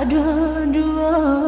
ada dua